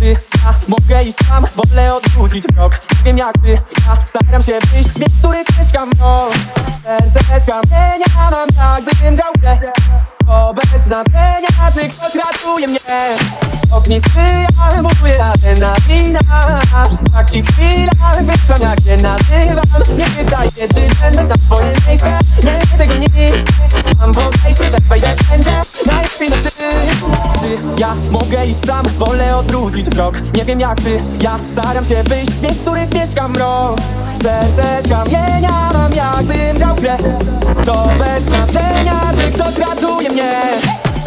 ty, ja mogę iść sam Wolę odwrócić krok, nie wiem jak ty. Ja staram się wyjść z miejsc, w których mieszkam no Serce z kamienia mam jakbym grał w grę. To bez znaczenia, czy ktoś ratuje mnie? Los mi sprzyja, buduje adrenalina. W takich chwilach wytrzam jak się nazywam. Nie pytaj kiedy będę znam swoje miejsce Nie tego nigdy Mam podejście, że wejdę wszędzie mogę iść sam, wolę odwrócić krok Nie wiem jak ty, ja staram się wyjść z miejsc, w których mieszkam mrok Serce z kamienia mam jakbym grał grę. To bez znaczenia, czy ktoś ratuje mnie.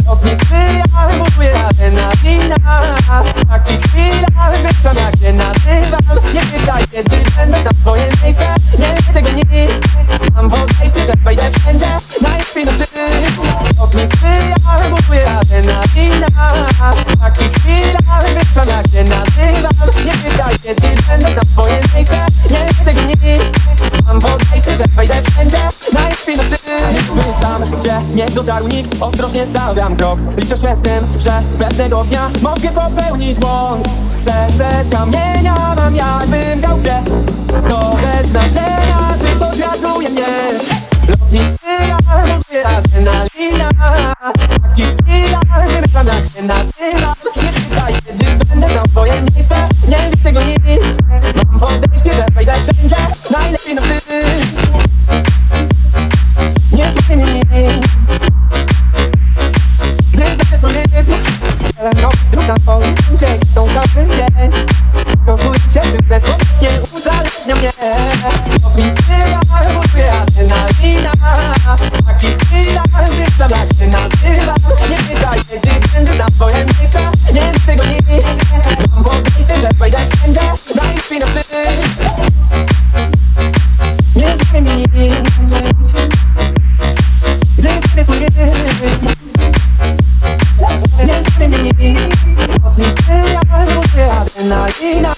Los mi sprzyja, buduje adrenalina nie dotarł nikt Ostrożnie stawiam krok. Liczę się z tym, że pewnego dnia Mogę popełnić błąd. Serce z kamienia No, druk na twoim skręcie Tą więc Zakochuję się w tym bezpowrotnie Uzależnia mnie Los mi sprzyja, buduje adrenalina W takich chwilach wyplam jak się nazywam Nie pytaj kiedy będę znał swoje miejsca Nie wiem tego nic Mam podejście, że wejdę wszędzie Nie zmieni